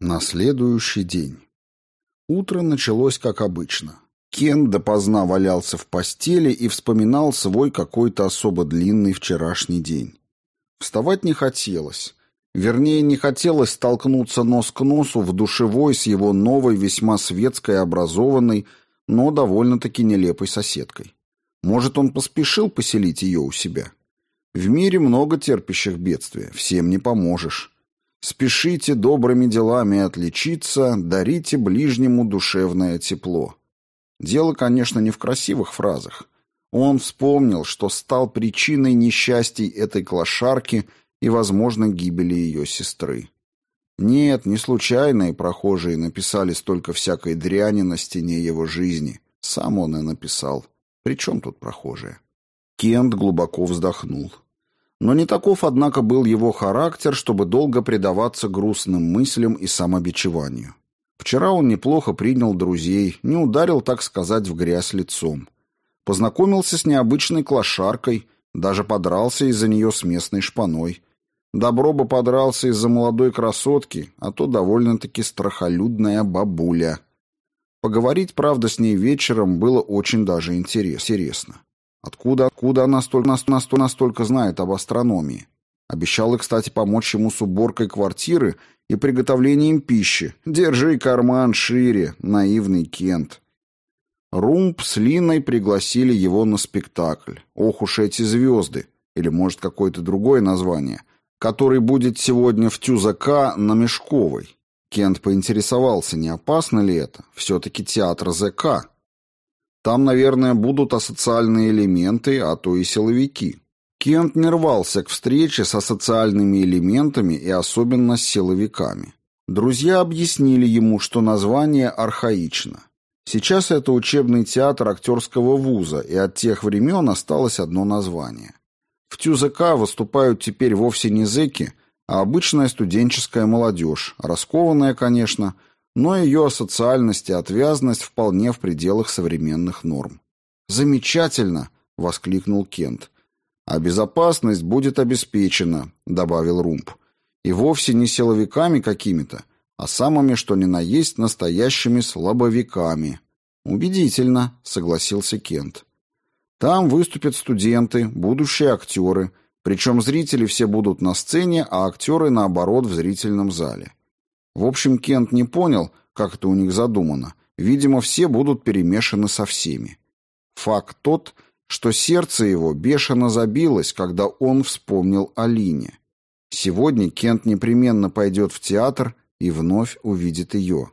На следующий день. Утро началось как обычно. Кен допоздна валялся в постели и вспоминал свой какой-то особо длинный вчерашний день. Вставать не хотелось. Вернее, не хотелось столкнуться нос к носу в душевой с его новой, весьма светской, образованной, но довольно-таки нелепой соседкой. Может, он поспешил поселить ее у себя? В мире много терпящих бедствия, всем не поможешь. Спешите добрыми делами отличиться, дарите ближнему душевное тепло. Дело, конечно, не в красивых фразах. Он вспомнил, что стал причиной несчастий этой клошарки и, возможно, гибели ее сестры. Нет, не случайные прохожие написали столько всякой дряни на стене его жизни. Сам он и написал. Причем тут прохожие? Кент глубоко вздохнул. Но не таков, однако, был его характер, чтобы долго предаваться грустным мыслям и самобичеванию. Вчера он неплохо принял друзей, не ударил, так сказать, в грязь лицом. Познакомился с необычной клошаркой, даже подрался из-за нее с местной шпаной. Добро бы подрался из-за молодой красотки, а то довольно-таки страхолюдная бабуля. Поговорить, правда, с ней вечером было очень даже интересно. Откуда, откуда она столько, настолько, настолько знает об астрономии? Обещала, кстати, помочь ему с уборкой квартиры и приготовлением пищи. Держи карман шире, наивный Кент. Румб с Линой пригласили его на спектакль. Ох уж эти звезды, или, может, какое-то другое название, который будет сегодня в Тюзака на Мешковой. Кент поинтересовался, не опасно ли это. Все-таки театр ЗК. Там, наверное, будут асоциальные элементы, а то и силовики. Кент не рвался к встрече с асоциальными элементами и особенно с силовиками. Друзья объяснили ему, что название архаично. Сейчас это учебный театр актерского вуза, и от тех времен осталось одно название. В ТЮЗК выступают теперь вовсе не зэки, а обычная студенческая молодежь, раскованная, конечно, но ее асоциальность и отвязность вполне в пределах современных норм. «Замечательно!» — воскликнул Кент. «А безопасность будет обеспечена», — добавил Румб. «И вовсе не силовиками какими-то, а самыми, что ни на есть, настоящими слабовиками». «Убедительно», — согласился Кент. «Там выступят студенты, будущие актеры, причем зрители все будут на сцене, а актеры, наоборот, в зрительном зале. В общем, Кент не понял, как это у них задумано. Видимо, все будут перемешаны со всеми. Факт тот, что сердце его бешено забилось, когда он вспомнил о Лине. Сегодня Кент непременно пойдет в театр и вновь увидит ее.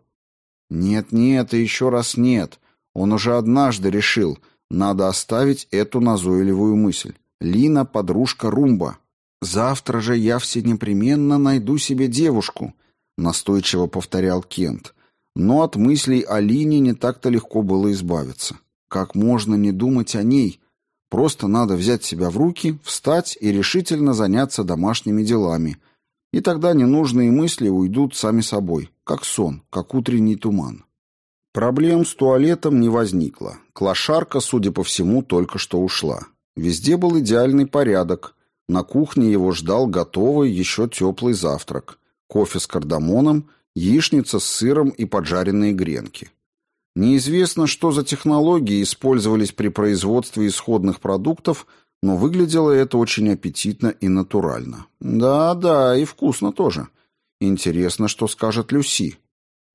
Нет, нет и еще раз нет. Он уже однажды решил, надо оставить эту назойливую мысль. Лина — подружка Румба. Завтра же я все непременно найду себе девушку — настойчиво повторял Кент. Но от мыслей о Лине не так-то легко было избавиться. Как можно не думать о ней? Просто надо взять себя в руки, встать и решительно заняться домашними делами. И тогда ненужные мысли уйдут сами собой, как сон, как утренний туман. Проблем с туалетом не возникло. Клошарка, судя по всему, только что ушла. Везде был идеальный порядок. На кухне его ждал готовый, еще теплый завтрак кофе с кардамоном, яичница с сыром и поджаренные гренки. Неизвестно, что за технологии использовались при производстве исходных продуктов, но выглядело это очень аппетитно и натурально. Да-да, и вкусно тоже. Интересно, что скажет Люси.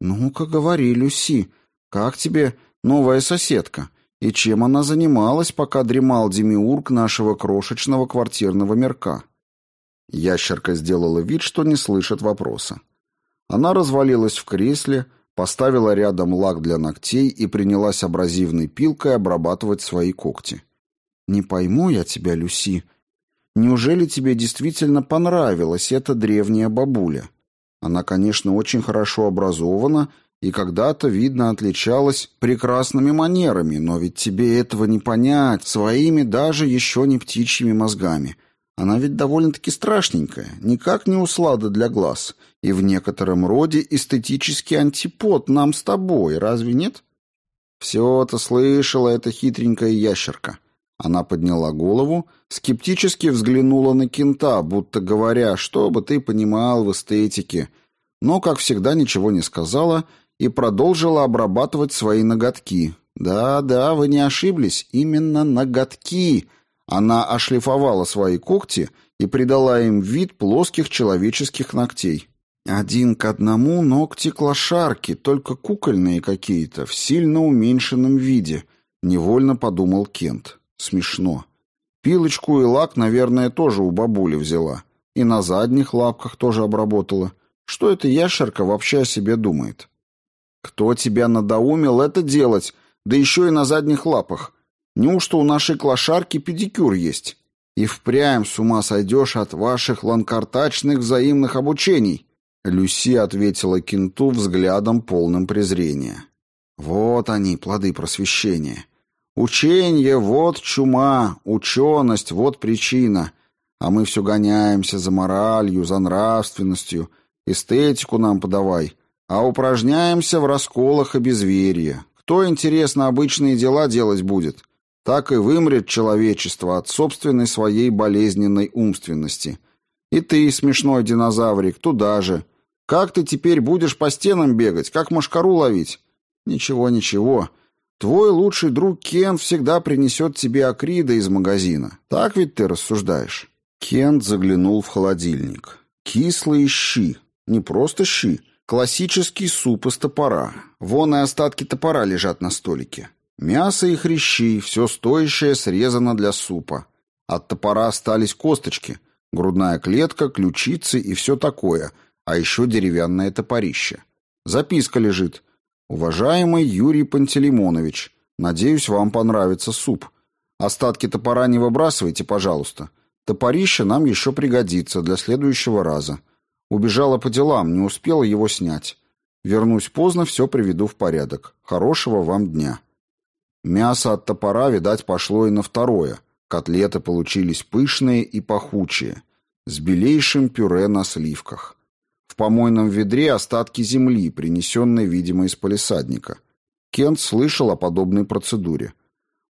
«Ну-ка, говори, Люси, как тебе новая соседка? И чем она занималась, пока дремал демиург нашего крошечного квартирного мерка?» Ящерка сделала вид, что не слышит вопроса. Она развалилась в кресле, поставила рядом лак для ногтей и принялась абразивной пилкой обрабатывать свои когти. «Не пойму я тебя, Люси. Неужели тебе действительно понравилась эта древняя бабуля? Она, конечно, очень хорошо образована и когда-то, видно, отличалась прекрасными манерами, но ведь тебе этого не понять своими даже еще не птичьими мозгами. Она ведь довольно-таки страшненькая, никак не услада для глаз, и в некотором роде эстетический антипод нам с тобой, разве нет? Все-то слышала эта хитренькая ящерка. Она подняла голову, скептически взглянула на кента, будто говоря, что бы ты понимал в эстетике. но, как всегда, ничего не сказала и продолжила обрабатывать свои ноготки. Да-да, вы не ошиблись, именно ноготки. Она ошлифовала свои когти и придала им вид плоских человеческих ногтей. Один к одному ногти клошарки, только кукольные какие-то, в сильно уменьшенном виде, невольно подумал Кент. Смешно. Пилочку и лак, наверное, тоже у бабули взяла. И на задних лапках тоже обработала. Что эта ящерка вообще о себе думает? Кто тебя надоумил это делать, да еще и на задних лапах? Неужто у нашей клошарки педикюр есть? И впрямь с ума сойдешь от ваших ланкартачных взаимных обучений. Люси ответила Кенту взглядом полным презрения. Вот они, плоды просвещения. Учение — вот чума, ученость — вот причина. А мы все гоняемся за моралью, за нравственностью. Эстетику нам подавай. А упражняемся в расколах и безверии. Кто, интересно, обычные дела делать будет? Так и вымрет человечество от собственной своей болезненной умственности. И ты, смешной динозаврик, туда же — как ты теперь будешь по стенам бегать, как машкару ловить? Ничего, ничего. Твой лучший друг Кен всегда принесет тебе акрида из магазина. Так ведь ты рассуждаешь? Кент заглянул в холодильник. Кислые щи. Не просто щи. Классический суп из топора. Вон и остатки топора лежат на столике. Мясо и хрящи, все стоящее срезано для супа. От топора остались косточки, грудная клетка, ключицы и все такое – а еще деревянное топорище. Записка лежит. «Уважаемый Юрий Пантелеймонович, надеюсь, вам понравится суп. Остатки топора не выбрасывайте, пожалуйста. Топорище нам еще пригодится для следующего раза. Убежала по делам, не успела его снять. Вернусь поздно, все приведу в порядок. Хорошего вам дня». Мясо от топора, видать, пошло и на второе. Котлеты получились пышные и пахучие, с белейшим пюре на сливках. В помойном ведре остатки земли, принесенные, видимо, из полисадника. Кент слышал о подобной процедуре.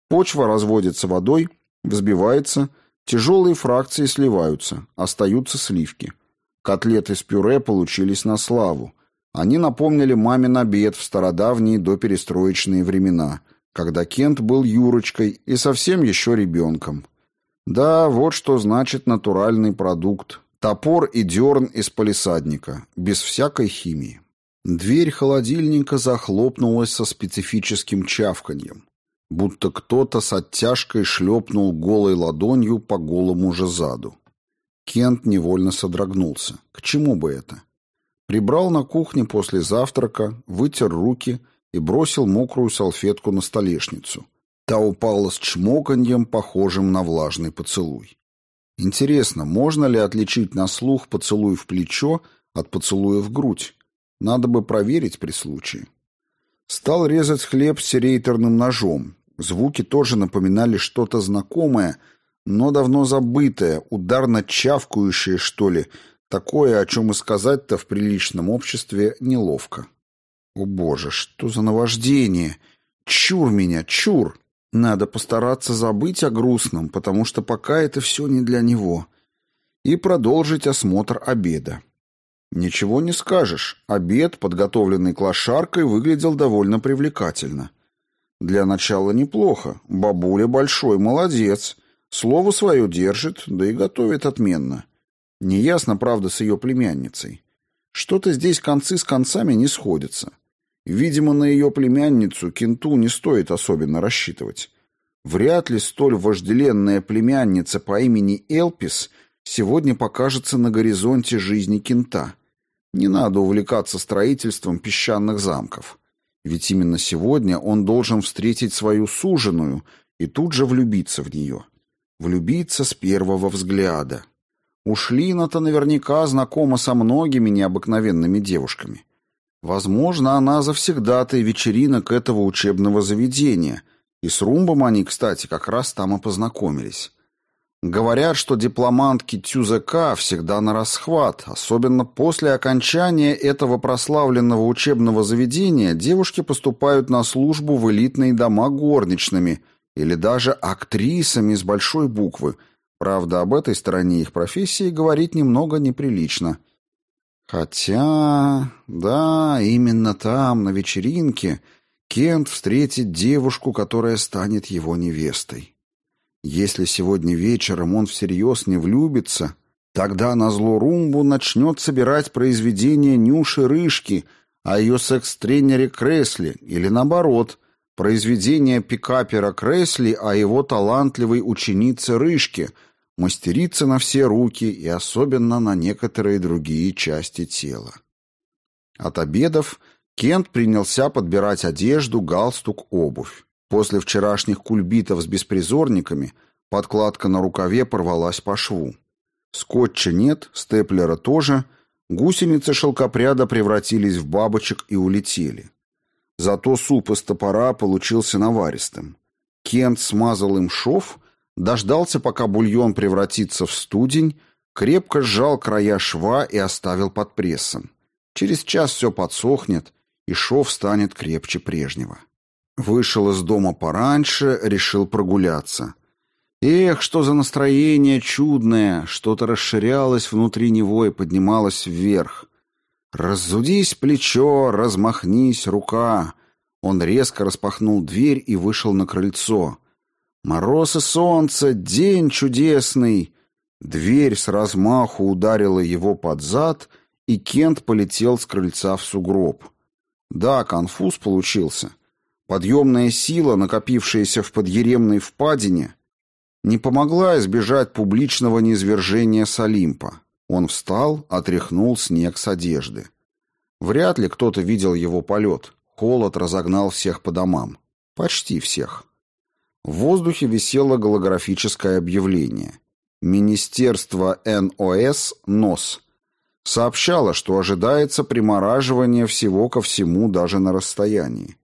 Почва разводится водой, взбивается, тяжелые фракции сливаются, остаются сливки. Котлеты с пюре получились на славу. Они напомнили мамин обед в стародавние доперестроечные времена, когда Кент был Юрочкой и совсем еще ребенком. Да, вот что значит натуральный продукт, Топор и дерн из палисадника, без всякой химии. Дверь холодильника захлопнулась со специфическим чавканьем, будто кто-то с оттяжкой шлепнул голой ладонью по голому же заду. Кент невольно содрогнулся. К чему бы это? Прибрал на кухне после завтрака, вытер руки и бросил мокрую салфетку на столешницу. Та упала с чмоканьем, похожим на влажный поцелуй. Интересно, можно ли отличить на слух поцелуй в плечо от поцелуя в грудь? Надо бы проверить при случае. Стал резать хлеб с серейторным ножом. Звуки тоже напоминали что-то знакомое, но давно забытое, ударно чавкающее, что ли, такое, о чем и сказать-то в приличном обществе неловко. О боже, что за наваждение! Чур меня, чур! Надо постараться забыть о грустном, потому что пока это все не для него. И продолжить осмотр обеда. Ничего не скажешь. Обед, подготовленный клошаркой, выглядел довольно привлекательно. Для начала неплохо. Бабуля большой молодец. Слово свое держит, да и готовит отменно. Неясно, правда, с ее племянницей. Что-то здесь концы с концами не сходятся. Видимо, на ее племянницу Кенту не стоит особенно рассчитывать. Вряд ли столь вожделенная племянница по имени Элпис сегодня покажется на горизонте жизни Кента. Не надо увлекаться строительством песчаных замков. Ведь именно сегодня он должен встретить свою суженую и тут же влюбиться в нее. Влюбиться с первого взгляда. Уж Лина-то наверняка знакома со многими необыкновенными девушками. Возможно, она завсегдатай вечеринок этого учебного заведения, и с Румбом они, кстати, как раз там и познакомились. Говорят, что дипломантки ТЮЗК всегда на расхват, особенно после окончания этого прославленного учебного заведения девушки поступают на службу в элитные дома горничными или даже актрисами с большой буквы. Правда, об этой стороне их профессии говорить немного неприлично – Хотя, да, именно там, на вечеринке, Кент встретит девушку, которая станет его невестой. Если сегодня вечером он всерьез не влюбится, тогда на зло Румбу начнет собирать произведения Нюши Рыжки о ее секс-тренере Кресли, или наоборот, произведения пикапера Кресли о его талантливой ученице Рыжке, мастерице на все руки и особенно на некоторые другие части тела. От обедов Кент принялся подбирать одежду, галстук, обувь. После вчерашних кульбитов с беспризорниками подкладка на рукаве порвалась по шву. Скотча нет, степлера тоже, гусеницы шелкопряда превратились в бабочек и улетели. Зато суп из топора получился наваристым. Кент смазал им шов, дождался, пока бульон превратится в студень, крепко сжал края шва и оставил под прессом. Через час все подсохнет, и шов станет крепче прежнего. Вышел из дома пораньше, решил прогуляться. Эх, что за настроение чудное, что-то расширялось внутри него и поднималось вверх. Разудись плечо, размахнись рука. Он резко распахнул дверь и вышел на крыльцо. Мороз и солнце, день чудесный. Дверь с размаху ударила его под зад, и Кент полетел с крыльца в сугроб. Да, конфуз получился. Подъемная сила, накопившаяся в подъеремной впадине, не помогла избежать публичного низвержения с Олимпа. Он встал, отряхнул снег с одежды. Вряд ли кто-то видел его полет. Холод разогнал всех по домам. Почти всех. В воздухе висело голографическое объявление. Министерство НОС НОС сообщало, что ожидается примораживание всего ко всему даже на расстоянии.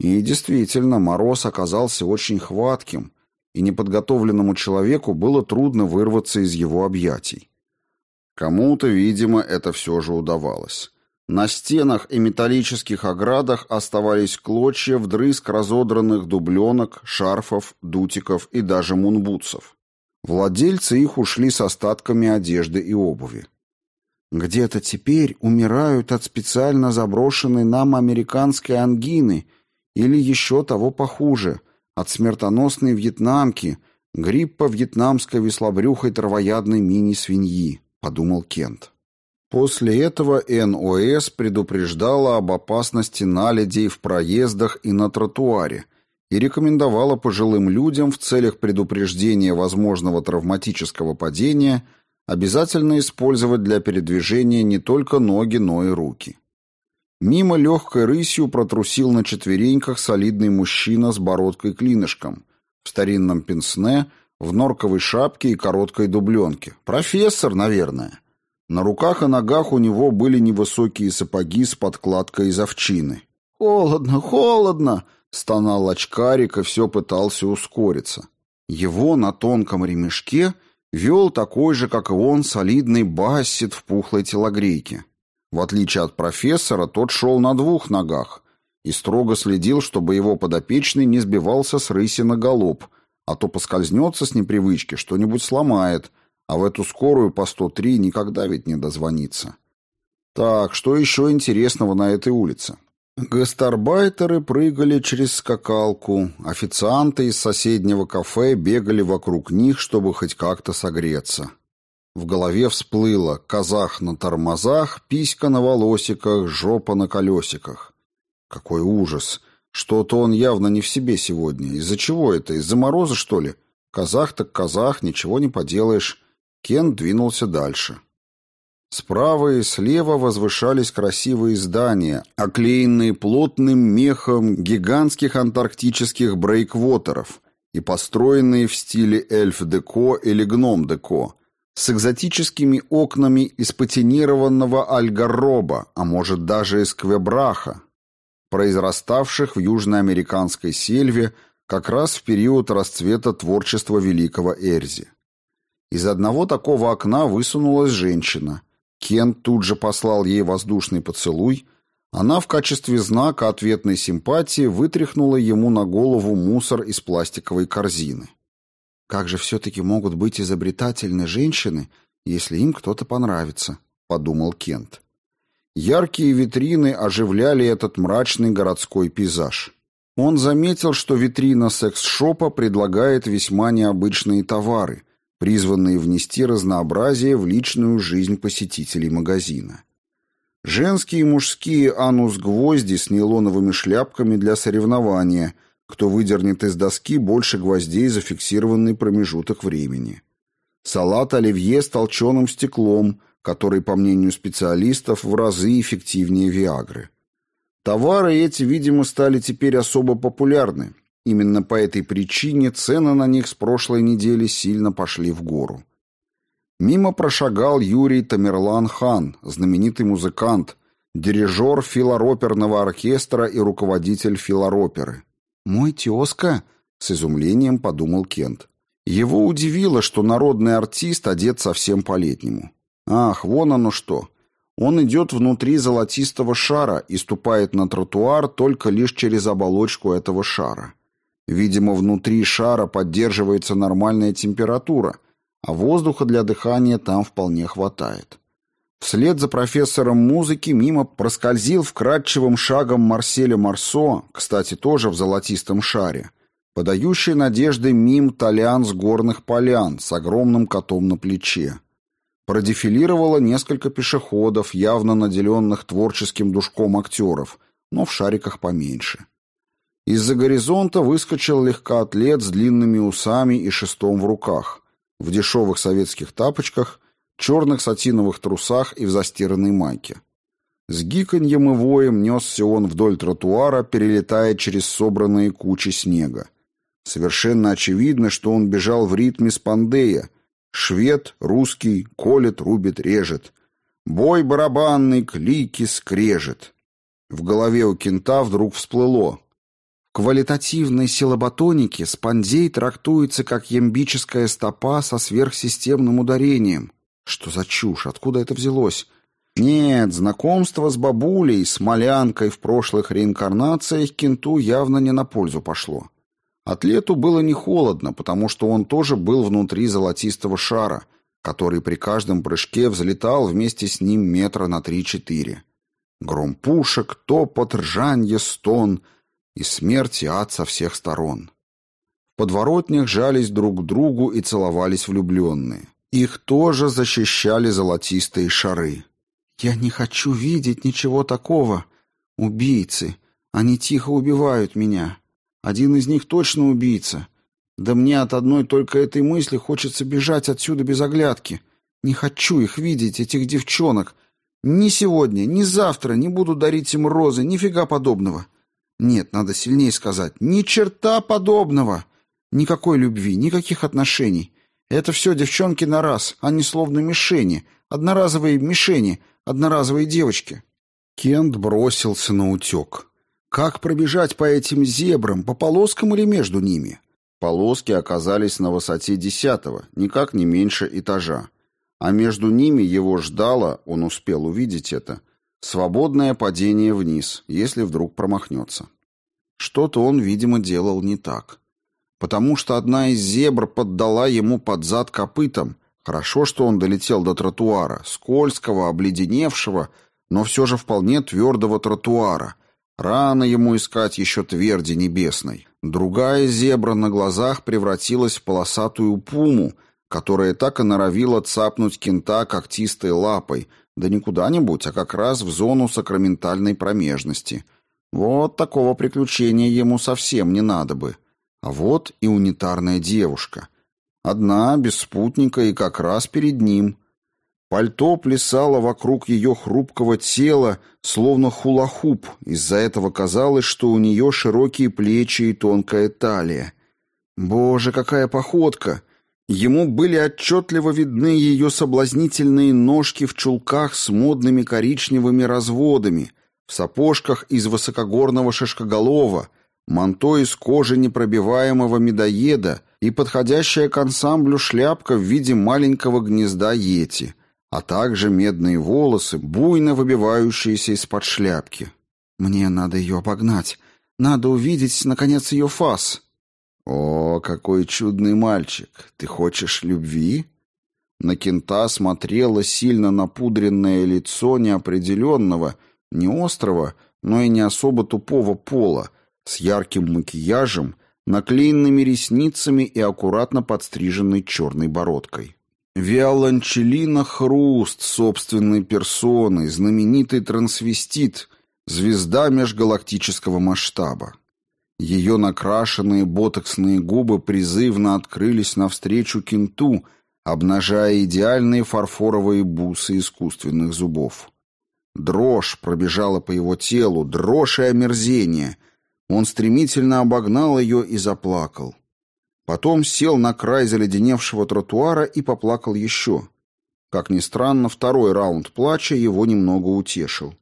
И действительно, мороз оказался очень хватким, и неподготовленному человеку было трудно вырваться из его объятий. Кому-то, видимо, это все же удавалось. На стенах и металлических оградах оставались клочья вдрызг разодранных дубленок, шарфов, дутиков и даже мунбутсов. Владельцы их ушли с остатками одежды и обуви. Где-то теперь умирают от специально заброшенной нам американской ангины или еще того похуже, от смертоносной вьетнамки, гриппа вьетнамской веслобрюхой травоядной мини-свиньи, подумал Кент. После этого НОС предупреждала об опасности наледей в проездах и на тротуаре и рекомендовала пожилым людям в целях предупреждения возможного травматического падения – обязательно использовать для передвижения не только ноги, но и руки. Мимо легкой рысью протрусил на четвереньках солидный мужчина с бородкой-клинышком, в старинном пенсне, в норковой шапке и короткой дубленке. Профессор, наверное. На руках и ногах у него были невысокие сапоги с подкладкой из овчины. «Холодно, холодно!» — стонал очкарик и все пытался ускориться. Его на тонком ремешке — вел такой же, как и он, солидный бассет в пухлой телогрейке. В отличие от профессора, тот шел на двух ногах и строго следил, чтобы его подопечный не сбивался с рыси на голуб, а то поскользнется с непривычки, что-нибудь сломает, а в эту скорую по 103 никогда ведь не дозвонится. Так, что еще интересного на этой улице? Гастарбайтеры прыгали через скакалку, официанты из соседнего кафе бегали вокруг них, чтобы хоть как-то согреться. В голове всплыло казах на тормозах, писька на волосиках, жопа на колесиках. Какой ужас! Что-то он явно не в себе сегодня. Из-за чего это? Из-за мороза, что ли? Казах так казах, ничего не поделаешь. Кен двинулся дальше. Справа и слева возвышались красивые здания, оклеенные плотным мехом гигантских антарктических брейквотеров и построенные в стиле эльф-деко или гном-деко, с экзотическими окнами из патинированного альгароба, а может даже из квебраха, произраставших в южноамериканской сельве как раз в период расцвета творчества великого Эрзи. Из одного такого окна высунулась женщина – Кен тут же послал ей воздушный поцелуй. Она в качестве знака ответной симпатии вытряхнула ему на голову мусор из пластиковой корзины. «Как же все-таки могут быть изобретательны женщины, если им кто-то понравится?» — подумал Кент. Яркие витрины оживляли этот мрачный городской пейзаж. Он заметил, что витрина секс-шопа предлагает весьма необычные товары, призванные внести разнообразие в личную жизнь посетителей магазина. Женские и мужские анус-гвозди с нейлоновыми шляпками для соревнования, кто выдернет из доски больше гвоздей за фиксированный промежуток времени. Салат оливье с толченым стеклом, который, по мнению специалистов, в разы эффективнее Виагры. Товары эти, видимо, стали теперь особо популярны. Именно по этой причине цены на них с прошлой недели сильно пошли в гору. Мимо прошагал Юрий Тамерлан Хан, знаменитый музыкант, дирижер филароперного оркестра и руководитель филароперы. «Мой тезка?» — с изумлением подумал Кент. Его удивило, что народный артист одет совсем по-летнему. Ах, вон оно что. Он идет внутри золотистого шара и ступает на тротуар только лишь через оболочку этого шара. Видимо, внутри шара поддерживается нормальная температура — а воздуха для дыхания там вполне хватает. Вслед за профессором музыки мимо проскользил вкрадчивым шагом Марселя Марсо, кстати, тоже в золотистом шаре, подающий надежды мим Толян с горных полян с огромным котом на плече. Продефилировало несколько пешеходов, явно наделенных творческим душком актеров, но в шариках поменьше. Из-за горизонта выскочил легкоатлет с длинными усами и шестом в руках в дешевых советских тапочках, черных сатиновых трусах и в застиранной майке. С гиканьем и воем несся он вдоль тротуара, перелетая через собранные кучи снега. Совершенно очевидно, что он бежал в ритме спандея. Швед, русский, колет, рубит, режет. Бой барабанный, клики, скрежет. В голове у кента вдруг всплыло квалитативной силоботонике спондей трактуется как ямбическая стопа со сверхсистемным ударением. Что за чушь? Откуда это взялось? Нет, знакомство с бабулей, с молянкой в прошлых реинкарнациях Кенту явно не на пользу пошло. Атлету было не холодно, потому что он тоже был внутри золотистого шара, который при каждом прыжке взлетал вместе с ним метра на три-четыре. Гром пушек, топот, ржанье, стон — и смерть и ад со всех сторон. В подворотнях жались друг к другу и целовались влюбленные. Их тоже защищали золотистые шары. «Я не хочу видеть ничего такого. Убийцы. Они тихо убивают меня. Один из них точно убийца. Да мне от одной только этой мысли хочется бежать отсюда без оглядки. Не хочу их видеть, этих девчонок. Ни сегодня, ни завтра не буду дарить им розы, нифига подобного. Нет, надо сильнее сказать. Ни черта подобного. Никакой любви, никаких отношений. Это все девчонки на раз, они словно мишени, одноразовые мишени, одноразовые девочки. Кент бросился на утек. Как пробежать по этим зебрам, по полоскам или между ними? Полоски оказались на высоте десятого, никак не меньше этажа. А между ними его ждало, он успел увидеть это, Свободное падение вниз, если вдруг промахнется. Что-то он, видимо, делал не так. Потому что одна из зебр поддала ему под зад копытом. Хорошо, что он долетел до тротуара, скользкого, обледеневшего, но все же вполне твердого тротуара. Рано ему искать еще тверди небесной. Другая зебра на глазах превратилась в полосатую пуму, которая так и норовила цапнуть кента когтистой лапой — да не куда-нибудь, а как раз в зону сакраментальной промежности. Вот такого приключения ему совсем не надо бы. А вот и унитарная девушка. Одна, без спутника и как раз перед ним. Пальто плясало вокруг ее хрупкого тела, словно хула-хуп. Из-за этого казалось, что у нее широкие плечи и тонкая талия. Боже, какая походка! Ему были отчетливо видны ее соблазнительные ножки в чулках с модными коричневыми разводами, в сапожках из высокогорного шишкоголова, манто из кожи непробиваемого медоеда и подходящая к ансамблю шляпка в виде маленького гнезда йети, а также медные волосы, буйно выбивающиеся из-под шляпки. «Мне надо ее обогнать. Надо увидеть, наконец, ее фас». «О, какой чудный мальчик! Ты хочешь любви?» На кента смотрело сильно напудренное лицо неопределенного, не острого, но и не особо тупого пола, с ярким макияжем, наклеенными ресницами и аккуратно подстриженной черной бородкой. Виолончелина Хруст собственной персоной, знаменитый трансвестит, звезда межгалактического масштаба. Ее накрашенные ботоксные губы призывно открылись навстречу кенту, обнажая идеальные фарфоровые бусы искусственных зубов. Дрожь пробежала по его телу, дрожь и омерзение. Он стремительно обогнал ее и заплакал. Потом сел на край заледеневшего тротуара и поплакал еще. Как ни странно, второй раунд плача его немного утешил.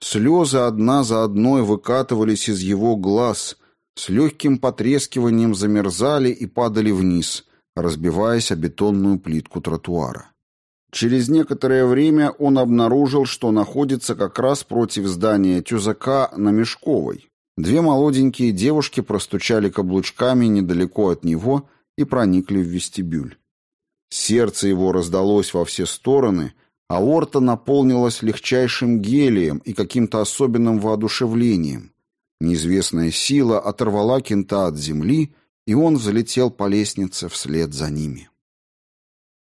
Слезы одна за одной выкатывались из его глаз, с легким потрескиванием замерзали и падали вниз, разбиваясь о бетонную плитку тротуара. Через некоторое время он обнаружил, что находится как раз против здания Тюзака на Мешковой. Две молоденькие девушки простучали каблучками недалеко от него и проникли в вестибюль. Сердце его раздалось во все стороны, аорта наполнилась легчайшим гелием и каким-то особенным воодушевлением. Неизвестная сила оторвала кента от земли, и он взлетел по лестнице вслед за ними.